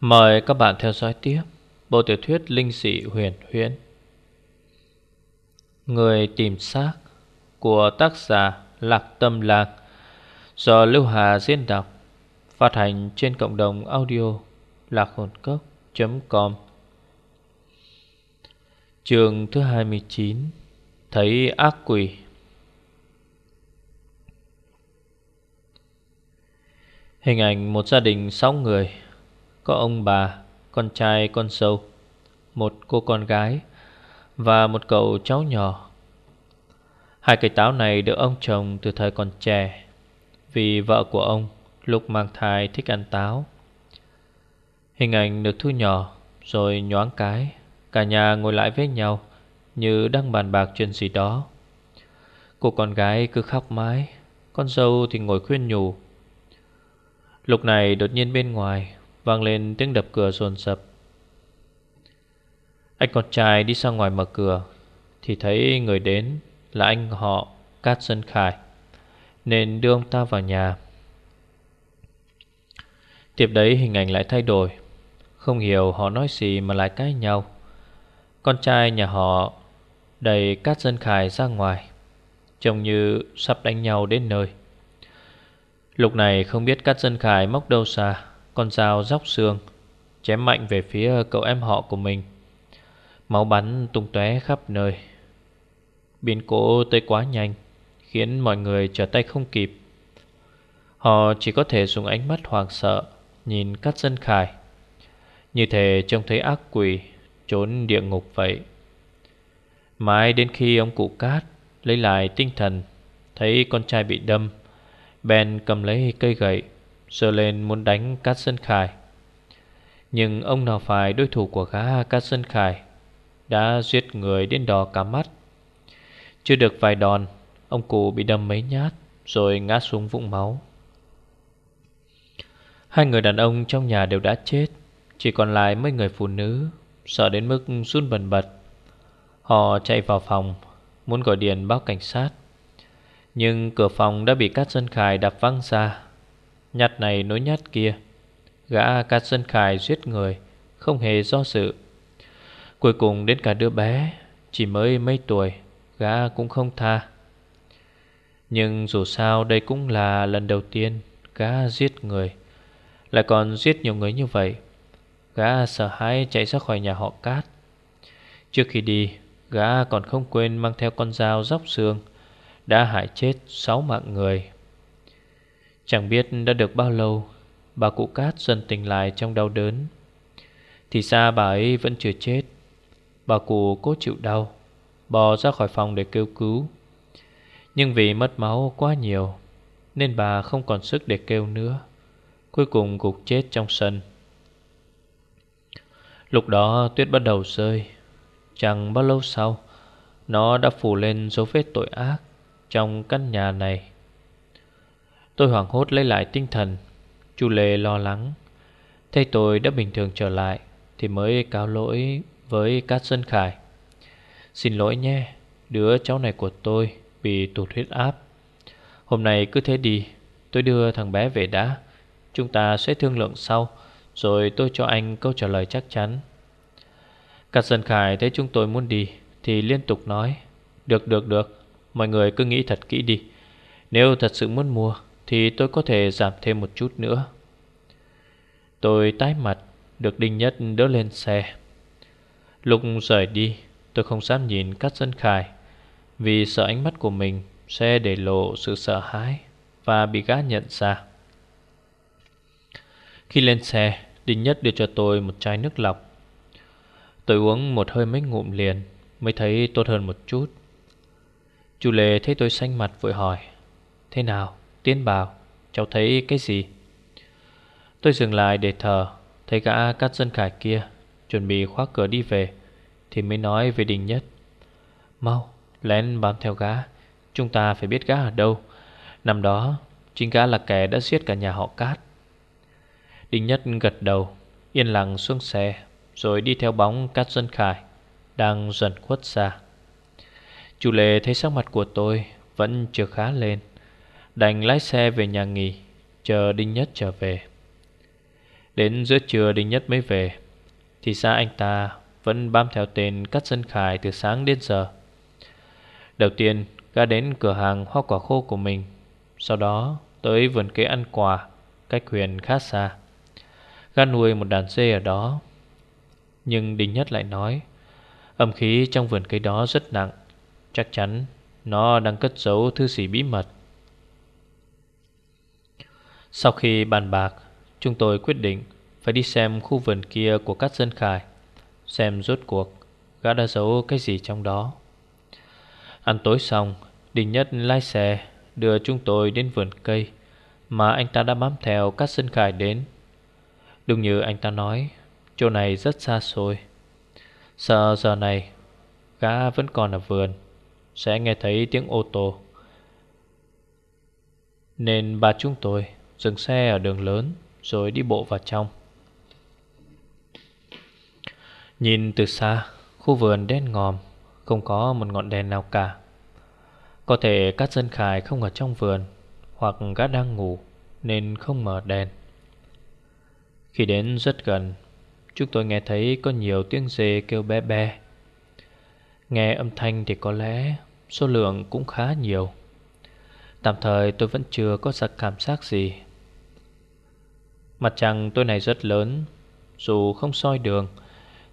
Mời các bạn theo dõi tiếp Bộ tiểu thuyết linh dị huyền huyễn. Người tìm xác Của tác giả Lạc Tâm Lạc Do Lưu Hà diễn đọc, Phát hành trên cộng đồng audio Lạc hồn cốc.com Trường thứ 29 Thấy ác quỷ. Hình ảnh một gia đình 6 người có ông bà, con trai, con dâu Một cô con gái Và một cậu cháu nhỏ. Hai cây táo này được ông trồng từ thời còn trẻ Vì vợ của ông lúc mang thai thích ăn táo. Hình ảnh được thu nhỏ Rồi nhoáng cái Cả nhà ngồi lại với nhau Như đang bàn bạc chuyện gì đó. Cô con gái cứ khóc mãi Con dâu thì ngồi khuyên nhủ. Lúc này đột nhiên bên ngoài Vang lên tiếng đập cửa dồn dập. Anh con trai đi ra ngoài mở cửa, Thì thấy người đến là anh họ Cát Dân Khải, Nên đưa ông ta vào nhà. Tiếp đấy hình ảnh lại thay đổi, Không hiểu họ nói gì mà lại cãi nhau. Con trai nhà họ đầy Cát Dân Khải ra ngoài, Trông như sắp đánh nhau đến nơi. Lúc này không biết Cát Dân Khải móc đâu xa con dao róc xương, Chém mạnh về phía cậu em họ của mình. Máu bắn tung tóe khắp nơi. Biến cố tới quá nhanh, Khiến mọi người trở tay không kịp. Họ chỉ có thể dùng ánh mắt hoàng sợ Nhìn cắt dân khải. Như thể trông thấy ác quỷ, Trốn địa ngục vậy. Mãi đến khi ông cụ cát Lấy lại tinh thần, Thấy con trai bị đâm, Ben cầm lấy cây gậy Sơ lên muốn đánh Cát Sơn Khải. Nhưng ông nào phải đối thủ của gã Cát Sơn Khải Đã giết người đến đỏ cả mắt. Chưa được vài đòn, Ông cụ bị đâm mấy nhát Rồi ngã xuống vũng máu. Hai người đàn ông trong nhà đều đã chết, Chỉ còn lại mấy người phụ nữ, Sợ đến mức run bần bật. Họ chạy vào phòng, Muốn gọi điện báo cảnh sát. Nhưng cửa phòng đã bị Cát Sơn Khải đập văng ra. Nhát này nối nhát kia. Gã Cát Sơn Khải giết người, Không hề do sự. Cuối cùng đến cả đứa bé, Chỉ mới mấy tuổi, Gã cũng không tha. Nhưng dù sao đây cũng là lần đầu tiên Gã giết người, Lại còn giết nhiều người như vậy. Gã sợ hãi chạy ra khỏi nhà họ Cát. Trước khi đi, Gã còn không quên mang theo con dao dóc xương, Đã hại chết sáu mạng người. Chẳng biết đã được bao lâu, Bà cụ cát dần tỉnh lại trong đau đớn. Thì ra bà ấy vẫn chưa chết. Bà cụ cố chịu đau Bò ra khỏi phòng để kêu cứu. Nhưng vì mất máu quá nhiều, Nên bà không còn sức để kêu nữa. Cuối cùng gục chết trong sân. Lúc đó tuyết bắt đầu rơi. Chẳng bao lâu sau, Nó đã phủ lên dấu vết tội ác Trong căn nhà này. Tôi hoảng hốt lấy lại tinh thần. Chu Lê lo lắng. Thấy tôi đã bình thường trở lại, Thì mới cáo lỗi với Cát Sơn Khải. Xin lỗi nhé, Đứa cháu này của tôi Bị tụt huyết áp. Hôm nay cứ thế đi, Tôi đưa thằng bé về đã. Chúng ta sẽ thương lượng sau, Rồi tôi cho anh câu trả lời chắc chắn. Cát Sơn Khải thấy chúng tôi muốn đi, Thì liên tục nói. Được được được, Mọi người cứ nghĩ thật kỹ đi. Nếu thật sự muốn mua thì tôi có thể giảm thêm một chút nữa. Tôi tái mặt, Được Đinh Nhất đỡ lên xe. Lúc rời đi, Tôi không dám nhìn Cát Dân Khải, Vì sợ ánh mắt của mình Sẽ để lộ sự sợ hãi Và bị gã nhận ra. Khi lên xe, Đinh Nhất đưa cho tôi một chai nước lọc. Tôi uống một hơi mấy ngụm liền, Mới thấy tốt hơn một chút. Chú Lê thấy tôi xanh mặt vội hỏi, Thế nào? Tiến bảo, Cháu thấy cái gì? Tôi dừng lại để thở, Thấy gã cắt dân khải kia, Chuẩn bị khóa cửa đi về, Thì mới nói về đình nhất, Mau, lén bám theo gã, Chúng ta phải biết gã ở đâu. Năm đó, Chính gã là kẻ đã giết cả nhà họ cát. Đình Nhất gật đầu, Yên lặng xuống xe, Rồi đi theo bóng Cát Dân Khải Đang dần khuất xa. Chủ lệ thấy sắc mặt của tôi Vẫn chưa khá lên Đành lái xe về nhà nghỉ, Chờ Đinh Nhất trở về. Đến giữa trưa Đinh Nhất mới về, Thì ra anh ta vẫn bám theo tên cắt dân khải từ sáng đến giờ. Đầu tiên, gã đến cửa hàng hoa quả khô của mình, Sau đó tới vườn cây ăn quả Cách huyện khá xa. Gã nuôi một đàn dê ở đó. Nhưng Đinh Nhất lại nói, Âm khí trong vườn cây đó rất nặng, Chắc chắn nó đang cất giấu thư gì bí mật. Sau khi bàn bạc, Chúng tôi quyết định Phải đi xem khu vườn kia của các dân khải, Xem rốt cuộc Gã đã giấu cái gì trong đó. Ăn tối xong Đình Nhất lái xe Đưa chúng tôi đến vườn cây Mà anh ta đã bám theo các dân khải đến. Đúng như anh ta nói, Chỗ này rất xa xôi. Sợ giờ này, Gã vẫn còn ở vườn, Sẽ nghe thấy tiếng ô tô. Nên ba chúng tôi Dừng xe ở đường lớn Rồi đi bộ vào trong. Nhìn từ xa, Khu vườn đen ngòm, Không có một ngọn đèn nào cả. Có thể các dân khải không ở trong vườn Hoặc gã đang ngủ Nên không mở đèn. Khi đến rất gần, Chúng tôi nghe thấy có nhiều tiếng dê kêu bé bé. Nghe âm thanh thì có lẽ Số lượng cũng khá nhiều. Tạm thời tôi vẫn chưa có sạc cảm giác gì. Mặt trăng tôi này rất lớn, Dù không soi đường,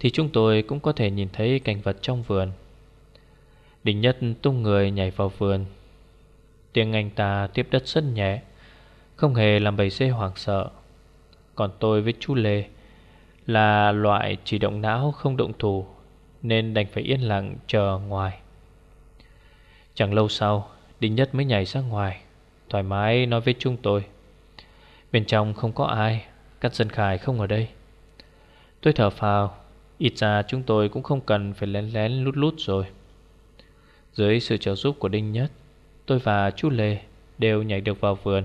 Thì chúng tôi cũng có thể nhìn thấy cảnh vật trong vườn. Đình nhất tung người nhảy vào vườn. Tiếng anh ta tiếp đất rất nhẹ, Không hề làm bầy dê hoảng sợ. Còn tôi với chú Lê Là loại chỉ động não không động thủ, Nên đành phải yên lặng chờ ngoài. Chẳng lâu sau đinh Nhất mới nhảy ra ngoài, Thoải mái nói với chúng tôi. Bên trong không có ai Các dân khải không ở đây. Tôi thở phào, Ít ra chúng tôi cũng không cần phải lén lén lút lút rồi. Dưới sự trợ giúp của Đinh Nhất, Tôi và chú Lê đều nhảy được vào vườn.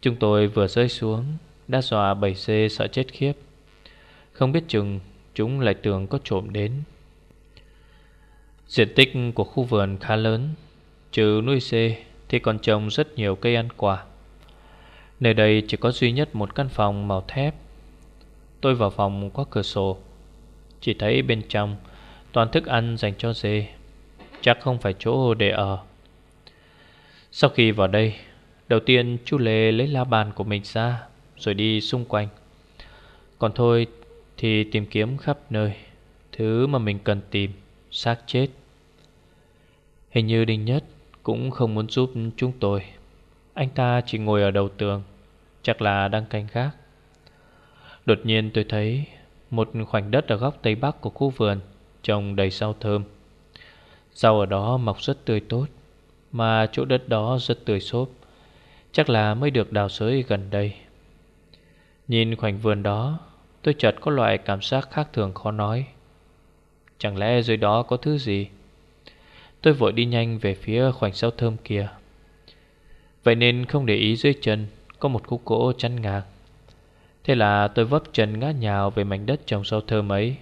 Chúng tôi vừa rơi xuống, Đã dọa bầy xê sợ chết khiếp. Không biết chừng Chúng lại tưởng có trộm đến. Diện tích của khu vườn khá lớn Trừ nuôi dê Thì còn trồng rất nhiều cây ăn quả. Nơi đây chỉ có duy nhất một căn phòng màu thép. Tôi vào phòng có cửa sổ. Chỉ thấy bên trong, Toàn thức ăn dành cho dê. Chắc không phải chỗ để ở. Sau khi vào đây, Đầu tiên chú Lê lấy la bàn của mình ra, Rồi đi xung quanh. Còn thôi thì tìm kiếm khắp nơi, Thứ mà mình cần tìm, xác chết. Hình như Đinh Nhất cũng không muốn giúp chúng tôi. Anh ta chỉ ngồi ở đầu tường, Chắc là đang canh gác. Đột nhiên tôi thấy Một khoảnh đất ở góc tây bắc của khu vườn Trồng đầy rau thơm. Rau ở đó mọc rất tươi tốt, Mà chỗ đất đó rất tươi xốp, Chắc là mới được đào sới gần đây. Nhìn khoảnh vườn đó, Tôi chợt có loại cảm giác khác thường khó nói. Chẳng lẽ dưới đó có thứ gì? Tôi vội đi nhanh về phía khoảnh rau thơm kia. Vậy nên không để ý dưới chân, Có một khúc gỗ chắn ngang. Thế là tôi vấp chân ngã nhào về mảnh đất trồng rau thơm ấy.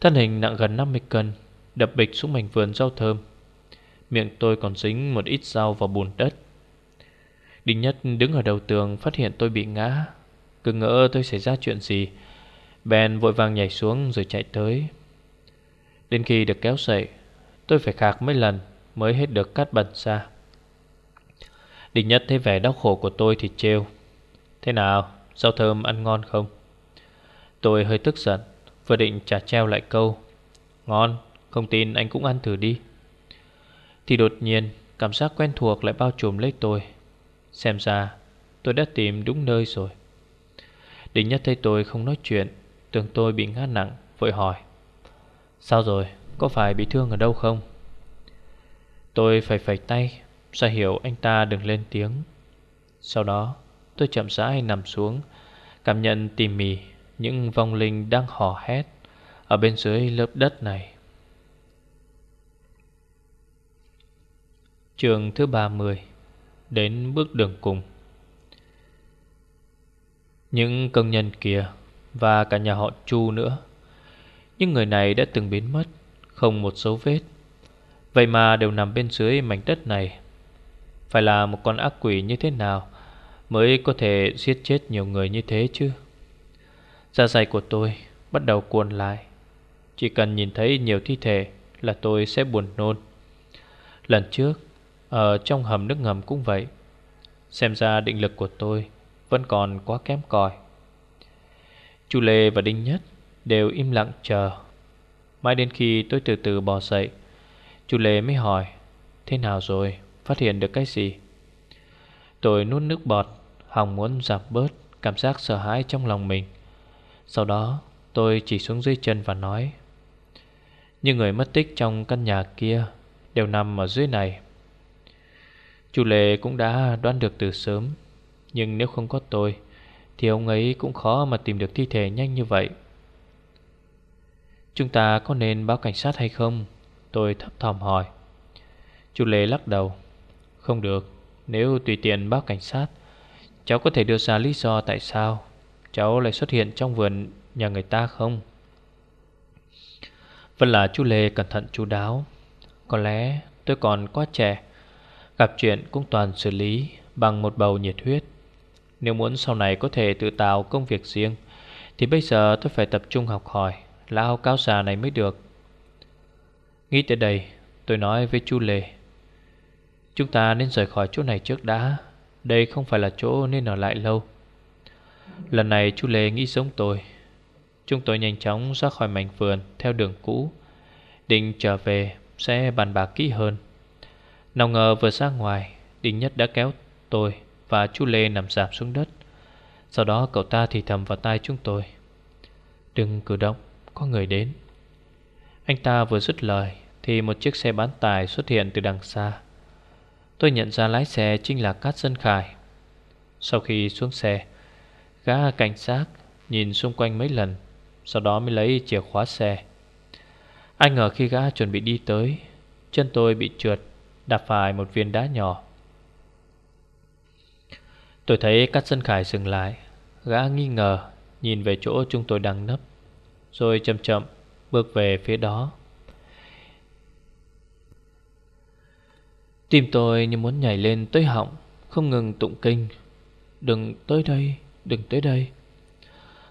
Thân hình nặng gần 50 cân, Đập bịch xuống mảnh vườn rau thơm. Miệng tôi còn dính một ít rau vào bùn đất. Đinh Nhất đứng ở đầu tường phát hiện tôi bị ngã. Cứ ngỡ tôi xảy ra chuyện gì, Bèn vội vàng nhảy xuống rồi chạy tới. Đến khi được kéo dậy Tôi phải khạc mấy lần Mới hết được cát bẩn ra đình Nhất thấy vẻ đau khổ của tôi thì trêu. Thế nào Rau thơm ăn ngon không? Tôi hơi tức giận, Vừa định trả treo lại câu, Ngon, Không tin anh cũng ăn thử đi. Thì đột nhiên, Cảm giác quen thuộc lại bao trùm lấy tôi. Xem ra, tôi đã tìm đúng nơi rồi. Đình Nhất thấy tôi không nói chuyện, Tưởng tôi bị ngã nặng, Vội hỏi, Sao rồi? Có phải bị thương ở đâu không? Tôi phải phẩy tay, ra hiểu anh ta đừng lên tiếng. Sau đó, tôi chậm rãi nằm xuống, Cảm nhận tỉ mỉ Những vong linh đang hò hét Ở bên dưới lớp đất này. Trường thứ 30 Đến bước đường cùng. Những công nhân kia Và cả nhà họ Chu nữa. Những người này đã từng biến mất. Không một dấu vết. Vậy mà đều nằm bên dưới mảnh đất này. Phải là một con ác quỷ như thế nào Mới có thể giết chết nhiều người như thế chứ? Da dày của tôi bắt đầu cuồn lại. Chỉ cần nhìn thấy nhiều thi thể là tôi sẽ buồn nôn. Lần trước, Ở trong hầm nước ngầm cũng vậy. Xem ra định lực của tôi Vẫn còn quá kém cỏi. Chu Lê và Đinh Nhất Đều im lặng chờ. Mãi đến khi tôi từ từ bò dậy Chú Lê mới hỏi, Thế nào rồi? Phát hiện được cái gì? Tôi nuốt nước bọt, Hòng muốn giảm bớt cảm giác sợ hãi trong lòng mình. Sau đó, tôi chỉ xuống dưới chân và nói, Những người mất tích trong căn nhà kia Đều nằm ở dưới này. Chú Lê cũng đã đoán được từ sớm, Nhưng nếu không có tôi, Thì ông ấy cũng khó mà tìm được thi thể nhanh như vậy. Chúng ta có nên báo cảnh sát hay không? Tôi thấp thỏm hỏi. Chú Lê lắc đầu. Không được. Nếu tùy tiện báo cảnh sát, Cháu có thể đưa ra lý do tại sao Cháu lại xuất hiện trong vườn nhà người ta không? Vẫn là chú Lê cẩn thận chú đáo. Có lẽ tôi còn quá trẻ, Gặp chuyện cũng toàn xử lý Bằng một bầu nhiệt huyết. Nếu muốn sau này có thể tự tạo công việc riêng, Thì bây giờ tôi phải tập trung học hỏi. Lão cáo già này mới được. Nghĩ tới đây, Tôi nói với chú Lê, Chúng ta nên rời khỏi chỗ này trước đã. Đây không phải là chỗ nên ở lại lâu. Lần này chú Lê nghĩ giống tôi. Chúng tôi nhanh chóng ra khỏi mảnh vườn Theo đường cũ, Định trở về sẽ bàn bạc kỹ hơn. Nào ngờ vừa ra ngoài, Đinh Nhất đã kéo tôi Và chú Lê nằm dạp xuống đất. Sau đó cậu ta thì thầm vào tai chúng tôi. Đừng cử động. Có người đến. Anh ta vừa dứt lời Thì một chiếc xe bán tải xuất hiện từ đằng xa. Tôi nhận ra lái xe chính là Cát Dân Khải. Sau khi xuống xe, Gã cảnh sát nhìn xung quanh mấy lần, Sau đó mới lấy chìa khóa xe. Anh ngờ khi gã chuẩn bị đi tới, Chân tôi bị trượt, Đạp phải một viên đá nhỏ. Tôi thấy Cát Dân Khải dừng lại. Gã nghi ngờ Nhìn về chỗ chúng tôi đang nấp. Rồi chậm chậm bước về phía đó. Tim tôi như muốn nhảy lên tới họng, Không ngừng tụng kinh. Đừng tới đây, Đừng tới đây.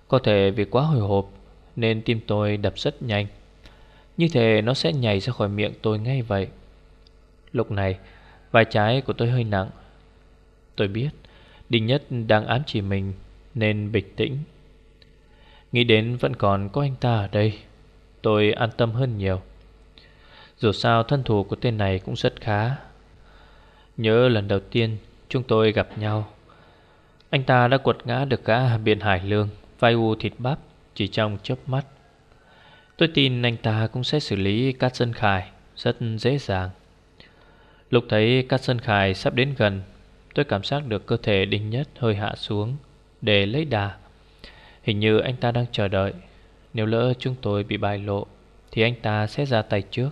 Có thể vì quá hồi hộp Nên tim tôi đập rất nhanh. Như thế nó sẽ nhảy ra khỏi miệng tôi ngay vậy. Lúc này, Vai trái của tôi hơi nặng. Tôi biết, Đinh Nhất đang ám chỉ mình Nên bình tĩnh. Nghĩ đến vẫn còn có anh ta ở đây. Tôi an tâm hơn nhiều. Dù sao thân thủ của tên này cũng rất khá. Nhớ lần đầu tiên chúng tôi gặp nhau, Anh ta đã quật ngã được gã biển hải lương, Vai u thịt bắp chỉ trong chớp mắt. Tôi tin anh ta cũng sẽ xử lý Cát Sơn Khải rất dễ dàng. Lúc thấy Cát Sơn Khải sắp đến gần, Tôi cảm giác được cơ thể đinh nhất hơi hạ xuống Để lấy đà. Hình như anh ta đang chờ đợi. Nếu lỡ chúng tôi bị bại lộ, Thì anh ta sẽ ra tay trước.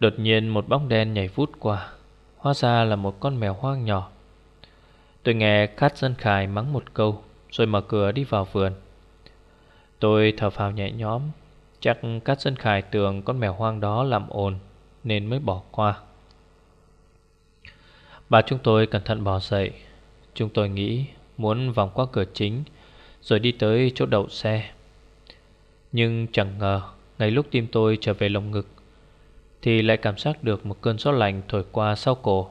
Đột nhiên một bóng đen nhảy vút qua. Hóa ra là một con mèo hoang nhỏ. Tôi nghe Cát Dân Khải mắng một câu, Rồi mở cửa đi vào vườn. Tôi thở phào nhẹ nhõm. Chắc Cát Dân Khải tưởng con mèo hoang đó làm ồn, Nên mới bỏ qua. Bà chúng tôi cẩn thận bỏ dậy. Chúng tôi nghĩ muốn vòng qua cửa chính rồi đi tới chỗ đậu xe. Nhưng chẳng ngờ, Ngay lúc tim tôi trở về lồng ngực, thì lại cảm giác được một cơn gió lạnh thổi qua sau cổ.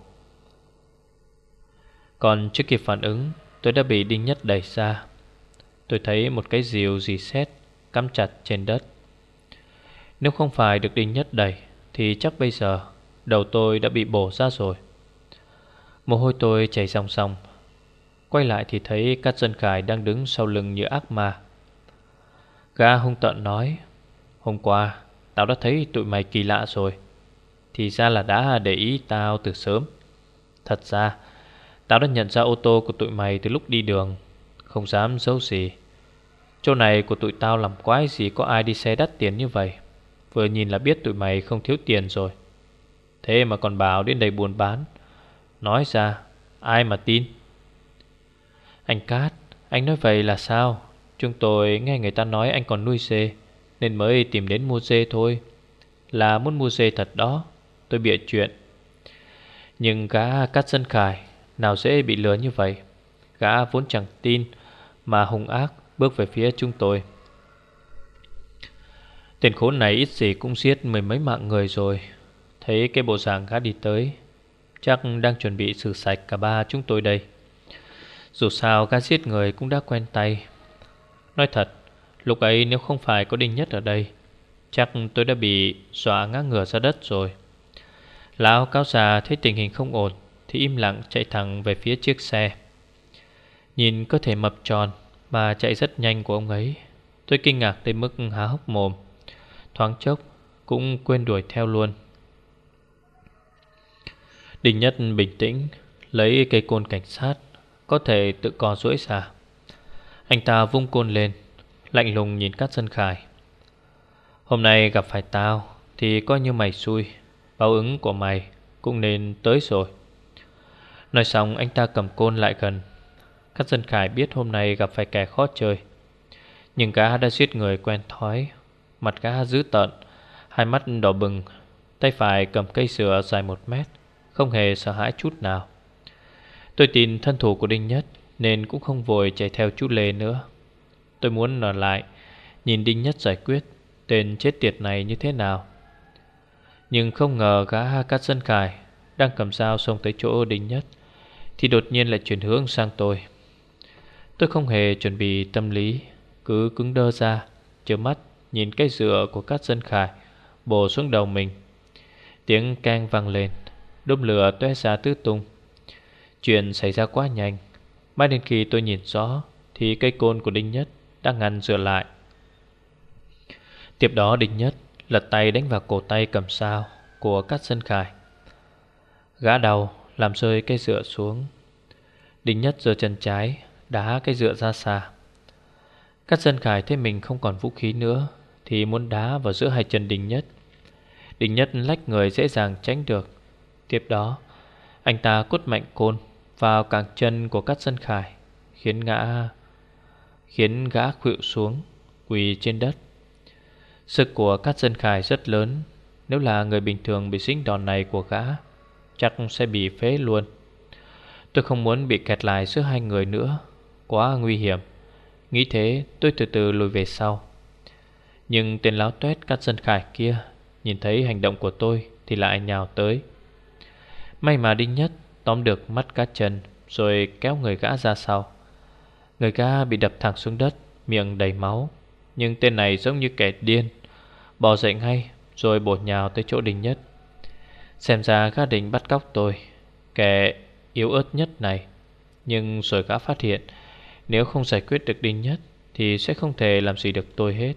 Còn chưa kịp phản ứng, Tôi đã bị Đinh Nhất đẩy ra. Tôi thấy một cái rìu dì xét Cắm chặt trên đất. Nếu không phải được Đinh Nhất đẩy, Thì chắc bây giờ Đầu tôi đã bị bổ ra rồi. Mồ hôi tôi chảy ròng ròng. Quay lại thì thấy Cát Dân Khải đang đứng sau lưng như ác ma. Gã hung tợn nói, Hôm qua, Tao đã thấy tụi mày kỳ lạ rồi. Thì ra là đã để ý tao từ sớm. Thật ra, Tao đã nhận ra ô tô của tụi mày từ lúc đi đường. Không dám giấu gì. Chỗ này của tụi tao làm quái gì có ai đi xe đắt tiền như vậy? Vừa nhìn là biết tụi mày không thiếu tiền rồi. Thế mà còn bảo đến đây buôn bán. Nói ra, Ai mà tin? Anh Cát, Anh nói vậy là sao? Chúng tôi nghe người ta nói anh còn nuôi dê, nên mới tìm đến mua dê thôi. Là muốn mua dê thật đó, Tôi bịa chuyện. Nhưng cá cắt dân khải, Nào dễ bị lừa như vậy? Gã vốn chẳng tin, Mà hung ác bước về phía chúng tôi. Tên khốn này ít gì cũng giết mười mấy mạng người rồi. Thấy cái bộ dạng gã đi tới, Chắc đang chuẩn bị xử sạch cả ba chúng tôi đây. Dù sao, gã giết người cũng đã quen tay. Nói thật, Lúc ấy nếu không phải có Đinh Nhất ở đây, Chắc tôi đã bị dọa ngã ngửa ra đất rồi. Lão cáo già thấy tình hình không ổn Thì im lặng chạy thẳng về phía chiếc xe. Nhìn cơ thể mập tròn Mà chạy rất nhanh của ông ấy, Tôi kinh ngạc tới mức há hốc mồm. Thoáng chốc Cũng quên đuổi theo luôn. Đình Nhất bình tĩnh Lấy cây côn cảnh sát có thể tự co duỗi ra Anh ta vung côn lên, Lạnh lùng nhìn Cát Sân Khải. Hôm nay gặp phải tao Thì coi như mày xui, Báo ứng của mày cũng nên tới rồi. Nói xong, anh ta cầm côn lại gần. Cát Dân Khải biết hôm nay gặp phải kẻ khó chơi, Nhưng gã đã giết người quen thói. Mặt gã dữ tợn, Hai mắt đỏ bừng, Tay phải cầm cây sửa dài một mét, Không hề sợ hãi chút nào. Tôi tin thân thủ của Đinh Nhất Nên cũng không vội chạy theo chú Lê nữa. Tôi muốn ở lại, Nhìn Đinh Nhất giải quyết Tên chết tiệt này như thế nào. Nhưng không ngờ gã Cát Dân Khải Đang cầm dao xông tới chỗ Đinh Nhất, Thì đột nhiên lại chuyển hướng sang tôi. Tôi không hề chuẩn bị tâm lý, Cứ cứng đơ ra Chờ mắt nhìn cái dựa của Cát Dân Khải Bổ xuống đầu mình. Tiếng can vang lên, Đốm lửa tué ra tứ tung. Chuyện xảy ra quá nhanh. Mãi đến khi tôi nhìn rõ, Thì cây côn của Đinh Nhất đang ngăn dựa lại. Tiếp đó Đinh Nhất lật tay đánh vào cổ tay cầm sao của Cát Sân Khải. Gã đầu làm rơi cây dựa xuống. Đinh Nhất giơ chân trái, Đá cây dựa ra xa. Cát Sân Khải thấy mình không còn vũ khí nữa, Thì muốn đá vào giữa hai chân Đinh Nhất. Đinh Nhất lách người dễ dàng tránh được. Tiếp đó, Anh ta cốt mạnh côn vào cẳng chân của Cát Sân Khải, Khiến ngã, Khiến gã khuỵu xuống, Quỳ trên đất. Sức của Cát Sân Khải rất lớn, Nếu là người bình thường bị dính đòn này của gã, Chắc sẽ bị phế luôn. Tôi không muốn bị kẹt lại giữa hai người nữa, Quá nguy hiểm. Nghĩ thế, tôi từ từ lùi về sau. Nhưng tên láo tuét Cát Sân Khải kia Nhìn thấy hành động của tôi Thì lại nhào tới. May mà Đinh Nhất tóm được mắt cá chân, Rồi kéo người gã ra sau. Người gã bị đập thẳng xuống đất, Miệng đầy máu. Nhưng tên này giống như kẻ điên Bỏ dậy ngay, Rồi bột nhào tới chỗ đình Nhất. Xem ra gã định bắt cóc tôi, Kẻ yếu ớt nhất này. Nhưng rồi gã phát hiện, Nếu không giải quyết được đình Nhất Thì sẽ không thể làm gì được tôi hết.